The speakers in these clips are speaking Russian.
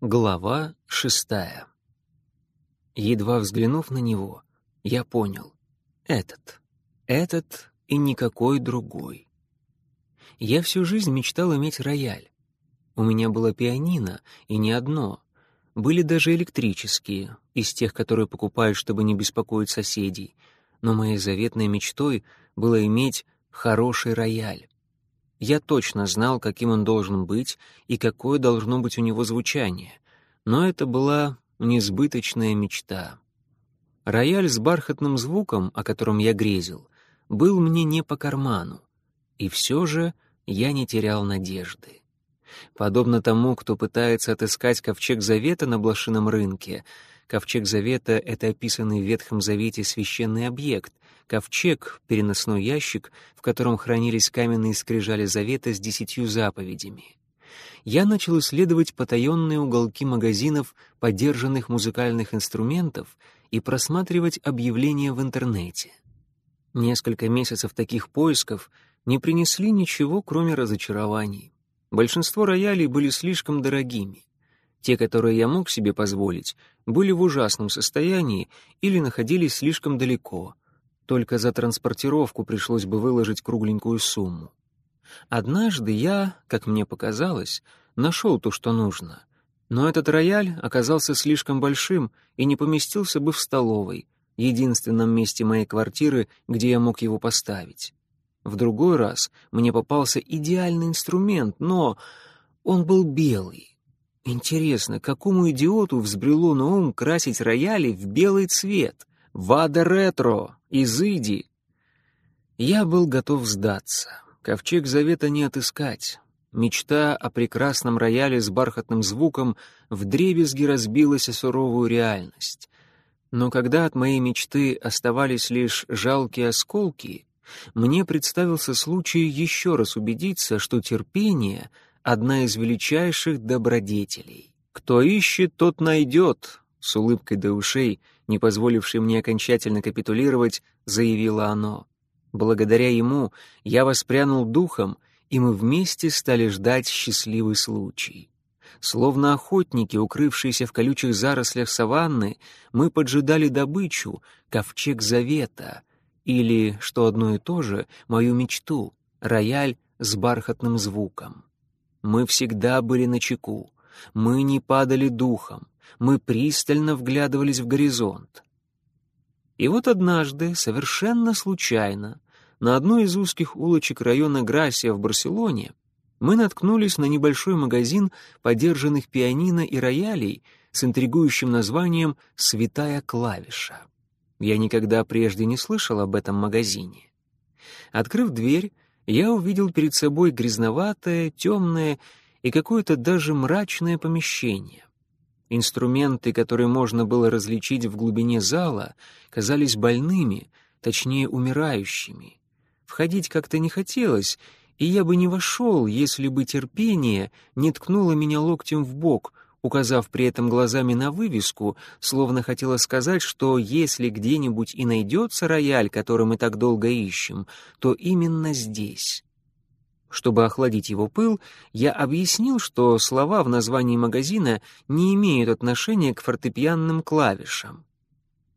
Глава шестая. Едва взглянув на него, я понял. Этот. Этот и никакой другой. Я всю жизнь мечтал иметь рояль. У меня было пианино, и не одно. Были даже электрические, из тех, которые покупают, чтобы не беспокоить соседей. Но моей заветной мечтой было иметь хороший рояль. Я точно знал, каким он должен быть и какое должно быть у него звучание, но это была несбыточная мечта. Рояль с бархатным звуком, о котором я грезил, был мне не по карману, и все же я не терял надежды. Подобно тому, кто пытается отыскать ковчег Завета на блошином рынке, ковчег Завета — это описанный в Ветхом Завете священный объект — ковчег, переносной ящик, в котором хранились каменные скрижали завета с десятью заповедями. Я начал исследовать потаенные уголки магазинов подержанных музыкальных инструментов и просматривать объявления в интернете. Несколько месяцев таких поисков не принесли ничего, кроме разочарований. Большинство роялей были слишком дорогими. Те, которые я мог себе позволить, были в ужасном состоянии или находились слишком далеко — только за транспортировку пришлось бы выложить кругленькую сумму. Однажды я, как мне показалось, нашел то, что нужно. Но этот рояль оказался слишком большим и не поместился бы в столовой, единственном месте моей квартиры, где я мог его поставить. В другой раз мне попался идеальный инструмент, но он был белый. Интересно, какому идиоту взбрело на ум красить рояли в белый цвет? Вада ретро! Изыди!» Я был готов сдаться. Ковчег Завета не отыскать. Мечта о прекрасном рояле с бархатным звуком вдребезги разбилась о суровую реальность. Но когда от моей мечты оставались лишь жалкие осколки, мне представился случай еще раз убедиться, что терпение — одна из величайших добродетелей. «Кто ищет, тот найдет», — с улыбкой до ушей — не позволивший мне окончательно капитулировать, заявило оно. Благодаря ему я воспрянул духом, и мы вместе стали ждать счастливый случай. Словно охотники, укрывшиеся в колючих зарослях саванны, мы поджидали добычу, ковчег завета, или, что одно и то же, мою мечту, рояль с бархатным звуком. Мы всегда были на чеку, мы не падали духом, мы пристально вглядывались в горизонт. И вот однажды, совершенно случайно, на одной из узких улочек района Грасия в Барселоне мы наткнулись на небольшой магазин подержанных пианино и роялей с интригующим названием «Святая клавиша». Я никогда прежде не слышал об этом магазине. Открыв дверь, я увидел перед собой грязноватое, темное и какое-то даже мрачное помещение. Инструменты, которые можно было различить в глубине зала, казались больными, точнее умирающими. Входить как-то не хотелось, и я бы не вошел, если бы терпение не ткнуло меня локтем в бок, указав при этом глазами на вывеску, словно хотела сказать, что если где-нибудь и найдется рояль, который мы так долго ищем, то именно здесь. Чтобы охладить его пыл, я объяснил, что слова в названии магазина не имеют отношения к фортепианным клавишам.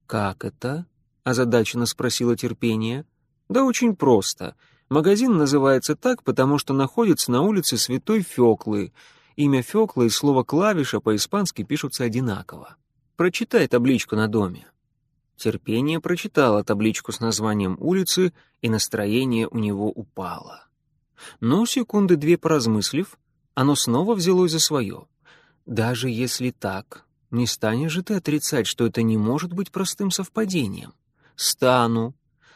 «Как это?» — озадаченно спросила терпение. «Да очень просто. Магазин называется так, потому что находится на улице Святой Феклы. Имя Феклы и слово «клавиша» по-испански пишутся одинаково. Прочитай табличку на доме». Терпение прочитало табличку с названием улицы, и настроение у него упало. Но секунды две поразмыслив, оно снова взялось за свое. Даже если так, не станешь же ты отрицать, что это не может быть простым совпадением. Стану.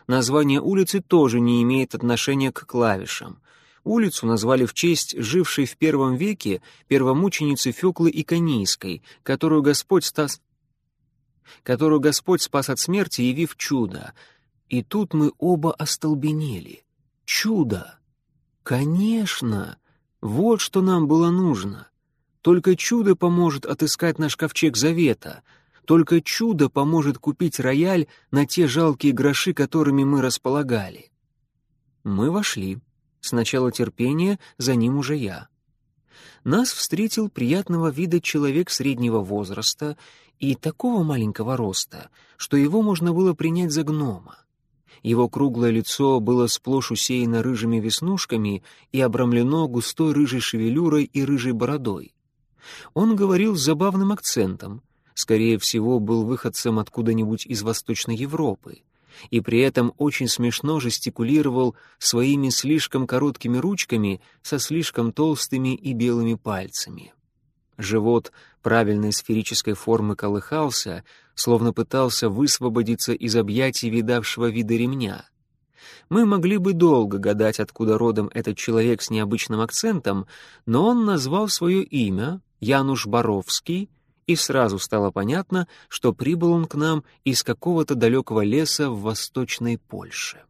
Название улицы тоже не имеет отношения к клавишам. Улицу назвали в честь жившей в первом веке первомученицы Феклы Иконийской, которую Господь стас... которую Господь спас от смерти, явив чудо. И тут мы оба остолбенели. Чудо! Конечно! Вот что нам было нужно. Только чудо поможет отыскать наш ковчег завета. Только чудо поможет купить рояль на те жалкие гроши, которыми мы располагали. Мы вошли. Сначала терпение, за ним уже я. нас встретил приятного вида человек среднего возраста и такого маленького роста, что его можно было принять за гнома. Его круглое лицо было сплошь усеяно рыжими веснушками и обрамлено густой рыжей шевелюрой и рыжей бородой. Он говорил с забавным акцентом, скорее всего, был выходцем откуда-нибудь из Восточной Европы, и при этом очень смешно жестикулировал своими слишком короткими ручками со слишком толстыми и белыми пальцами. Живот правильной сферической формы колыхался, словно пытался высвободиться из объятий видавшего вида ремня. Мы могли бы долго гадать, откуда родом этот человек с необычным акцентом, но он назвал свое имя, Януш Боровский, и сразу стало понятно, что прибыл он к нам из какого-то далекого леса в восточной Польше.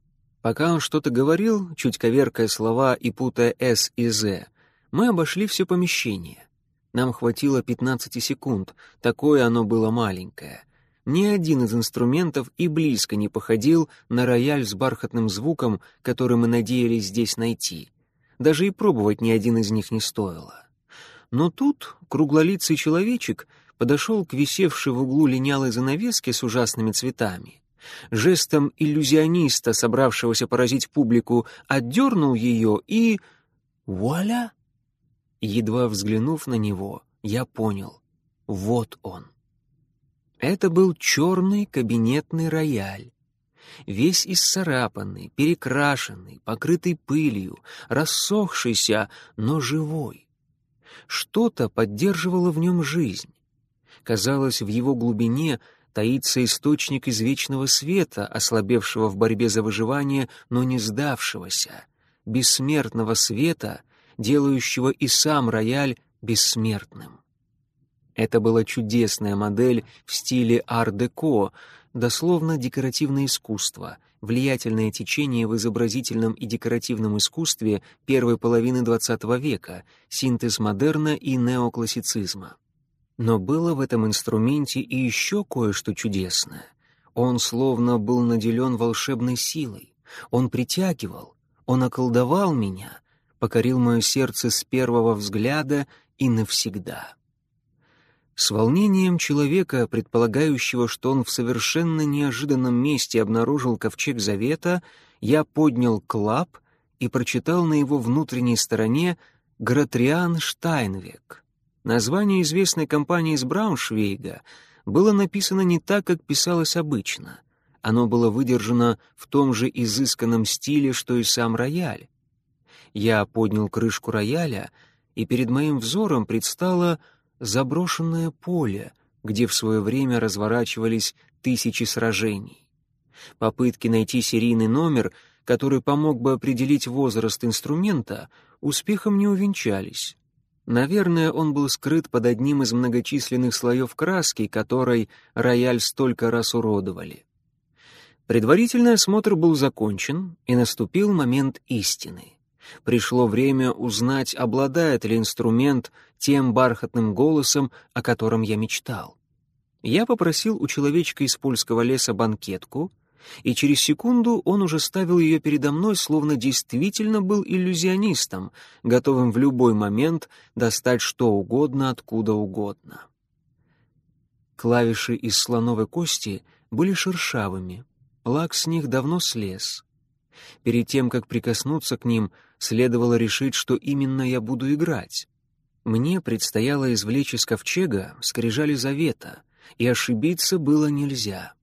Пока он что-то говорил, чуть коверкая слова и путая «с» и «з», мы обошли все помещение. Нам хватило 15 секунд, такое оно было маленькое. Ни один из инструментов и близко не походил на рояль с бархатным звуком, который мы надеялись здесь найти. Даже и пробовать ни один из них не стоило. Но тут круглолицый человечек подошел к висевшей в углу линялой занавеске с ужасными цветами. Жестом иллюзиониста, собравшегося поразить публику, отдернул ее и... Вуаля! Едва взглянув на него, я понял. Вот он. Это был черный кабинетный рояль. Весь исцарапанный, перекрашенный, покрытый пылью, рассохшийся, но живой. Что-то поддерживало в нем жизнь. Казалось, в его глубине таится источник извечного света, ослабевшего в борьбе за выживание, но не сдавшегося, бессмертного света — делающего и сам рояль бессмертным. Это была чудесная модель в стиле ар-деко, дословно декоративное искусство, влиятельное течение в изобразительном и декоративном искусстве первой половины XX века, синтез модерна и неоклассицизма. Но было в этом инструменте и еще кое-что чудесное. Он словно был наделен волшебной силой. Он притягивал, он околдовал меня, покорил мое сердце с первого взгляда и навсегда. С волнением человека, предполагающего, что он в совершенно неожиданном месте обнаружил ковчег завета, я поднял клап и прочитал на его внутренней стороне «Гратриан Штайнвек». Название известной компании из Брауншвейга было написано не так, как писалось обычно. Оно было выдержано в том же изысканном стиле, что и сам рояль. Я поднял крышку рояля, и перед моим взором предстало заброшенное поле, где в свое время разворачивались тысячи сражений. Попытки найти серийный номер, который помог бы определить возраст инструмента, успехом не увенчались. Наверное, он был скрыт под одним из многочисленных слоев краски, которой рояль столько раз уродовали. Предварительный осмотр был закончен, и наступил момент истины. Пришло время узнать, обладает ли инструмент тем бархатным голосом, о котором я мечтал. Я попросил у человечка из польского леса банкетку, и через секунду он уже ставил ее передо мной, словно действительно был иллюзионистом, готовым в любой момент достать что угодно откуда угодно. Клавиши из слоновой кости были шершавыми, лак с них давно слез. Перед тем, как прикоснуться к ним, следовало решить, что именно я буду играть. Мне предстояло извлечь из ковчега скрижали завета, и ошибиться было нельзя.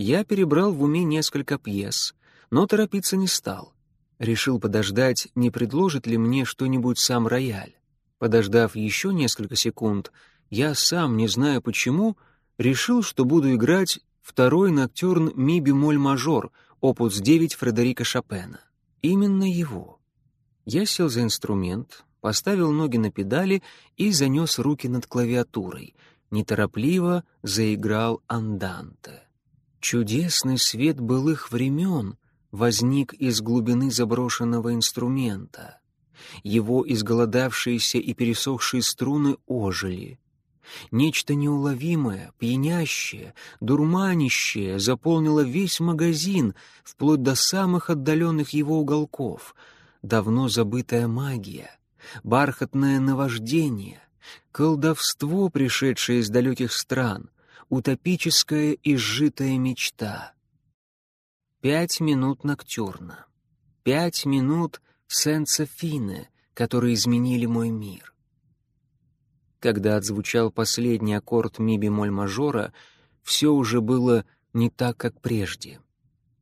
Я перебрал в уме несколько пьес, но торопиться не стал. Решил подождать, не предложит ли мне что-нибудь сам рояль. Подождав еще несколько секунд, я сам, не зная почему, решил, что буду играть второй ноктюрн ми-бемоль-мажор, опус 9 Фредерика Шопена. Именно его. Я сел за инструмент, поставил ноги на педали и занес руки над клавиатурой. Неторопливо заиграл анданте. Чудесный свет былых времен возник из глубины заброшенного инструмента. Его изголодавшиеся и пересохшие струны ожили. Нечто неуловимое, пьянящее, дурманящее заполнило весь магазин, вплоть до самых отдаленных его уголков — давно забытая магия, бархатное наваждение, колдовство, пришедшее из далеких стран, утопическая и сжитая мечта. Пять минут ноктюрна. Пять минут сенса фине, которые изменили мой мир. Когда отзвучал последний аккорд ми бемоль мажора, все уже было не так, как прежде.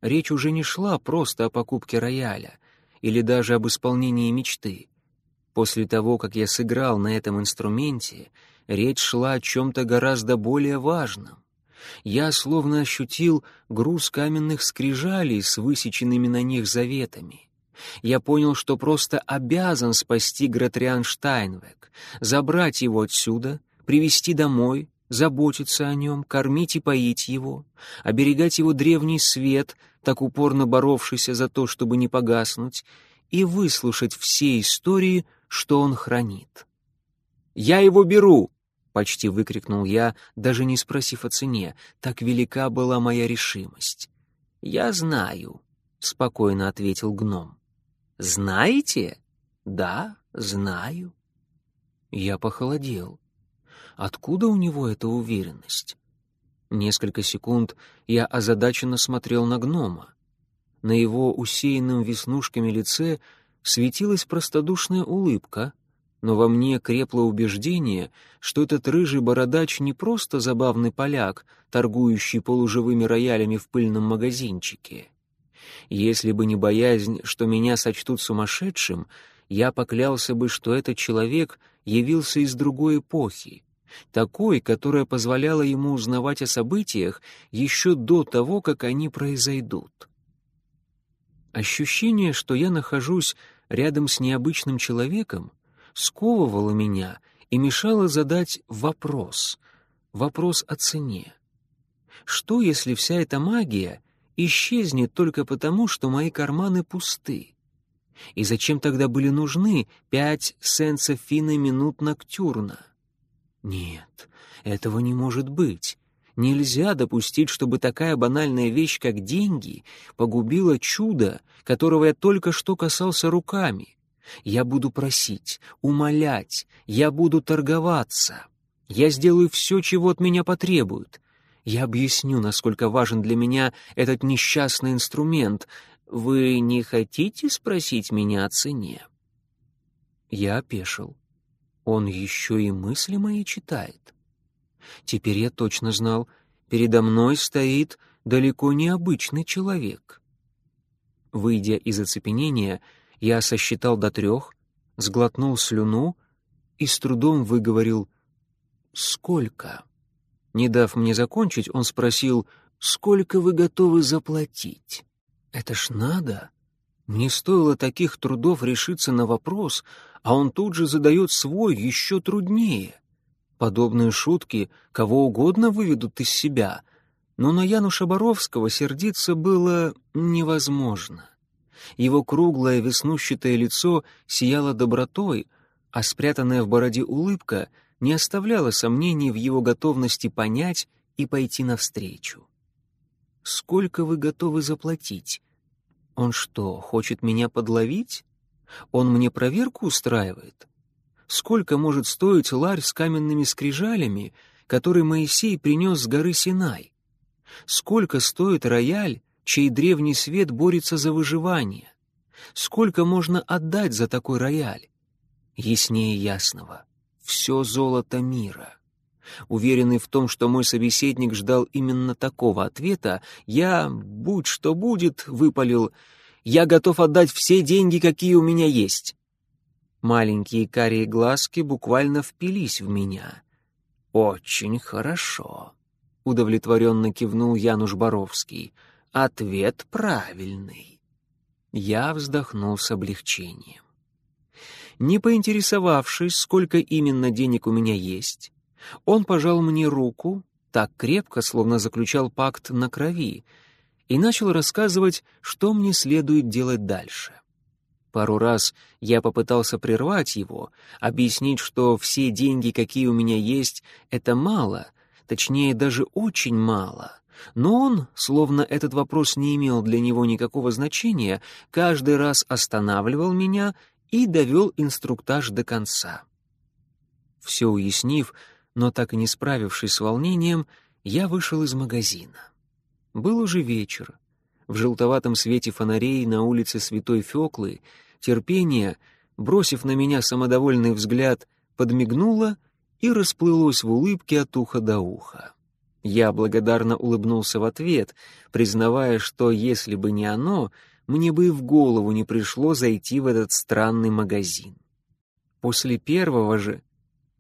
Речь уже не шла просто о покупке рояля или даже об исполнении мечты. После того, как я сыграл на этом инструменте, речь шла о чем-то гораздо более важном. Я словно ощутил груз каменных скрижалей с высеченными на них заветами. Я понял, что просто обязан спасти Гратриан Штайнвек, забрать его отсюда, привести домой, заботиться о нем, кормить и поить его, оберегать его древний свет, так упорно боровшийся за то, чтобы не погаснуть, и выслушать все истории, что он хранит. «Я его беру!» — почти выкрикнул я, даже не спросив о цене, так велика была моя решимость. «Я знаю», — спокойно ответил гном. «Знаете?» «Да, знаю». Я похолодел. Откуда у него эта уверенность? Несколько секунд я озадаченно смотрел на гнома. На его усеянном веснушками лице светилась простодушная улыбка, но во мне крепло убеждение, что этот рыжий бородач не просто забавный поляк, торгующий полуживыми роялями в пыльном магазинчике. Если бы не боязнь, что меня сочтут сумасшедшим, я поклялся бы, что этот человек явился из другой эпохи, такой, которая позволяла ему узнавать о событиях еще до того, как они произойдут. Ощущение, что я нахожусь рядом с необычным человеком, сковывало меня и мешало задать вопрос, вопрос о цене. Что, если вся эта магия исчезнет только потому, что мои карманы пусты? И зачем тогда были нужны пять сенсов фина минут ноктюрна? Нет, этого не может быть. Нельзя допустить, чтобы такая банальная вещь, как деньги, погубила чудо, которого я только что касался руками. Я буду просить, умолять, я буду торговаться. Я сделаю все, чего от меня потребуют. Я объясню, насколько важен для меня этот несчастный инструмент. Вы не хотите спросить меня о цене?» Я опешил. Он еще и мысли мои читает. Теперь я точно знал, передо мной стоит далеко не обычный человек. Выйдя из оцепенения, я сосчитал до трех, сглотнул слюну и с трудом выговорил «Сколько?». Не дав мне закончить, он спросил «Сколько вы готовы заплатить?» «Это ж надо!» Мне стоило таких трудов решиться на вопрос, а он тут же задает свой еще труднее. Подобные шутки кого угодно выведут из себя, но на Януша Боровского сердиться было невозможно. Его круглое веснущатое лицо сияло добротой, а спрятанная в бороде улыбка не оставляла сомнений в его готовности понять и пойти навстречу. «Сколько вы готовы заплатить?» Он что, хочет меня подловить? Он мне проверку устраивает? Сколько может стоить ларь с каменными скрижалями, который Моисей принес с горы Синай? Сколько стоит рояль, чей древний свет борется за выживание? Сколько можно отдать за такой рояль? Яснее ясного. Все золото мира. Уверенный в том, что мой собеседник ждал именно такого ответа, я, будь что будет, выпалил «Я готов отдать все деньги, какие у меня есть». Маленькие карие глазки буквально впились в меня. «Очень хорошо», — удовлетворенно кивнул Януш Боровский. «Ответ правильный». Я вздохнул с облегчением. Не поинтересовавшись, сколько именно денег у меня есть, он пожал мне руку, так крепко, словно заключал пакт на крови, и начал рассказывать, что мне следует делать дальше. Пару раз я попытался прервать его, объяснить, что все деньги, какие у меня есть, это мало, точнее, даже очень мало. Но он, словно этот вопрос не имел для него никакого значения, каждый раз останавливал меня и довел инструктаж до конца. Все уяснив, но так и не справившись с волнением, я вышел из магазина. Был уже вечер. В желтоватом свете фонарей на улице Святой Феклы терпение, бросив на меня самодовольный взгляд, подмигнуло и расплылось в улыбке от уха до уха. Я благодарно улыбнулся в ответ, признавая, что если бы не оно, мне бы и в голову не пришло зайти в этот странный магазин. После первого же,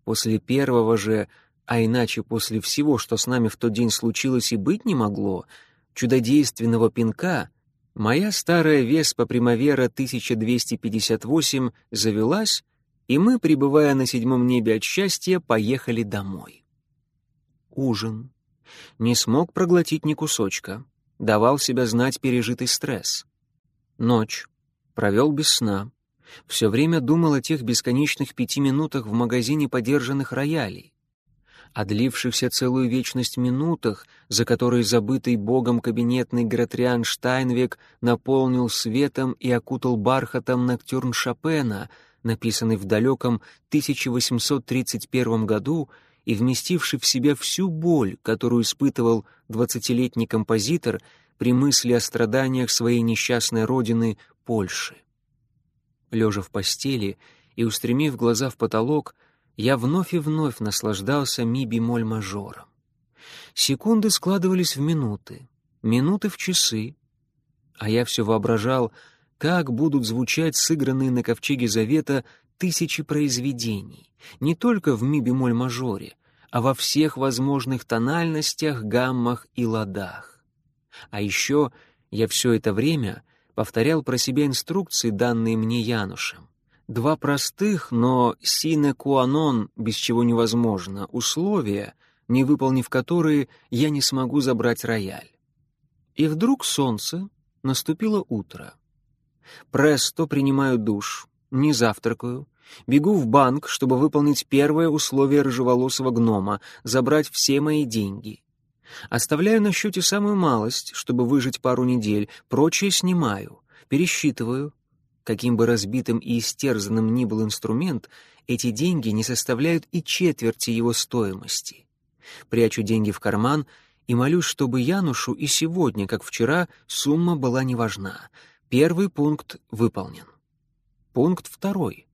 после первого же, а иначе после всего, что с нами в тот день случилось и быть не могло, чудодейственного пинка, моя старая Веспа Примавера 1258 завелась, и мы, пребывая на седьмом небе от счастья, поехали домой. Ужин. Не смог проглотить ни кусочка. Давал себя знать пережитый стресс. Ночь. Провел без сна. Все время думал о тех бесконечных пяти минутах в магазине подержанных роялей. О длившихся целую вечность минутах, за которые забытый богом кабинетный Гратриан Штайнвек наполнил светом и окутал бархатом ноктюрн Шопена, написанный в далеком 1831 году и вместивший в себя всю боль, которую испытывал двадцатилетний композитор при мысли о страданиях своей несчастной родины Польши. Лежа в постели и устремив глаза в потолок, я вновь и вновь наслаждался ми-бемоль мажором. Секунды складывались в минуты, минуты в часы, а я все воображал, как будут звучать сыгранные на ковчеге Завета тысячи произведений, не только в ми-бемоль мажоре, а во всех возможных тональностях, гаммах и ладах. А еще я все это время повторял про себя инструкции, данные мне Янушем. Два простых, но сине куанон, без чего невозможно, условия, не выполнив которые, я не смогу забрать рояль. И вдруг солнце, наступило утро. Престо принимаю душ, не завтракаю, бегу в банк, чтобы выполнить первое условие рыжеволосого гнома — забрать все мои деньги. Оставляю на счете самую малость, чтобы выжить пару недель, прочее снимаю, пересчитываю. Каким бы разбитым и истерзанным ни был инструмент, эти деньги не составляют и четверти его стоимости. Прячу деньги в карман и молюсь, чтобы Янушу и сегодня, как вчера, сумма была не важна. Первый пункт выполнен. Пункт второй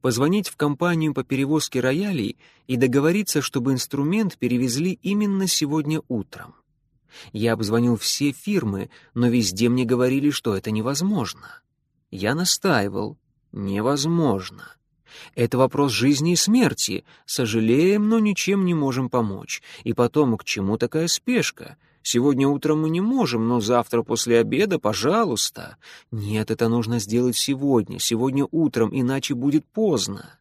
позвонить в компанию по перевозке роялей и договориться, чтобы инструмент перевезли именно сегодня утром. Я обзвонил все фирмы, но везде мне говорили, что это невозможно. Я настаивал. Невозможно. Это вопрос жизни и смерти. Сожалеем, но ничем не можем помочь. И потом, к чему такая спешка? Сегодня утром мы не можем, но завтра после обеда, пожалуйста. Нет, это нужно сделать сегодня, сегодня утром, иначе будет поздно.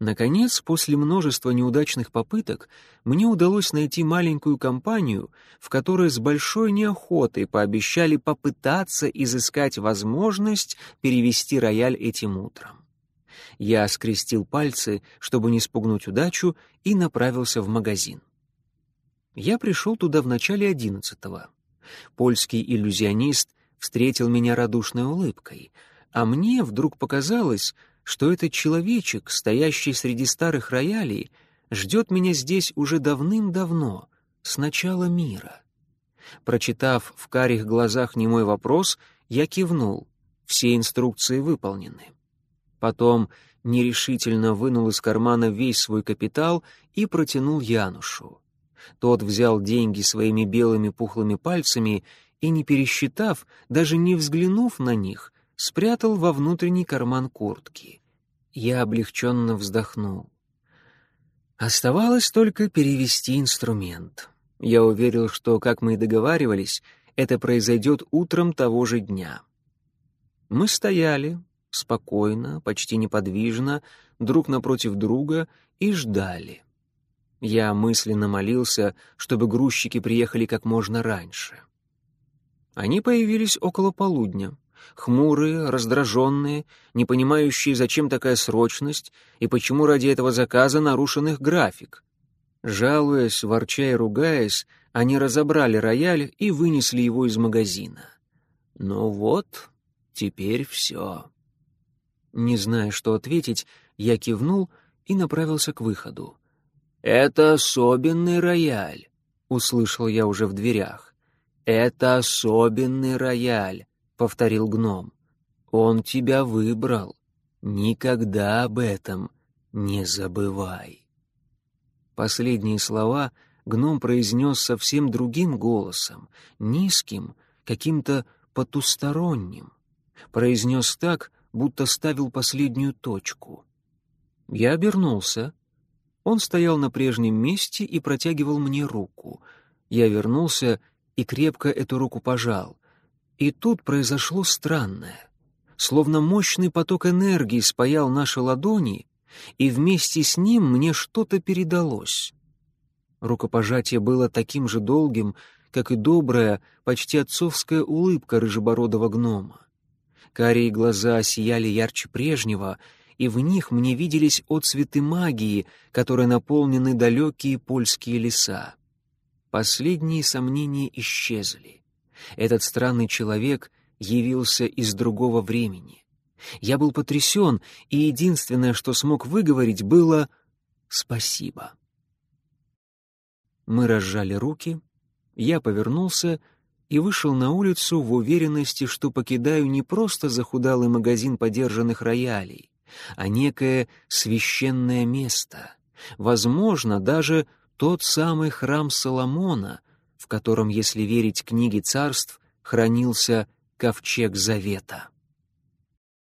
Наконец, после множества неудачных попыток, мне удалось найти маленькую компанию, в которой с большой неохотой пообещали попытаться изыскать возможность перевести рояль этим утром. Я скрестил пальцы, чтобы не спугнуть удачу, и направился в магазин. Я пришел туда в начале одиннадцатого. Польский иллюзионист встретил меня радушной улыбкой, а мне вдруг показалось, что этот человечек, стоящий среди старых роялей, ждет меня здесь уже давным-давно, с начала мира. Прочитав в карих глазах немой вопрос, я кивнул. Все инструкции выполнены. Потом нерешительно вынул из кармана весь свой капитал и протянул Янушу. Тот взял деньги своими белыми пухлыми пальцами и, не пересчитав, даже не взглянув на них, спрятал во внутренний карман куртки. Я облегченно вздохнул. Оставалось только перевести инструмент. Я уверил, что, как мы и договаривались, это произойдет утром того же дня. Мы стояли, спокойно, почти неподвижно, друг напротив друга и ждали. Я мысленно молился, чтобы грузчики приехали как можно раньше. Они появились около полудня, хмурые, раздраженные, не понимающие, зачем такая срочность и почему ради этого заказа нарушен их график. Жалуясь, ворча и ругаясь, они разобрали рояль и вынесли его из магазина. Ну вот, теперь все. Не зная, что ответить, я кивнул и направился к выходу. «Это особенный рояль», — услышал я уже в дверях. «Это особенный рояль», — повторил гном. «Он тебя выбрал. Никогда об этом не забывай». Последние слова гном произнес совсем другим голосом, низким, каким-то потусторонним. Произнес так, будто ставил последнюю точку. Я обернулся. Он стоял на прежнем месте и протягивал мне руку. Я вернулся и крепко эту руку пожал. И тут произошло странное. Словно мощный поток энергии спаял наши ладони, и вместе с ним мне что-то передалось. Рукопожатие было таким же долгим, как и добрая, почти отцовская улыбка рыжебородого гнома. Карие глаза сияли ярче прежнего, и в них мне виделись отцветы магии, которые наполнены далекие польские леса. Последние сомнения исчезли. Этот странный человек явился из другого времени. Я был потрясен, и единственное, что смог выговорить, было «спасибо». Мы разжали руки, я повернулся и вышел на улицу в уверенности, что покидаю не просто захудалый магазин подержанных роялей, а некое священное место, возможно, даже тот самый храм Соломона, в котором, если верить книге царств, хранился ковчег Завета.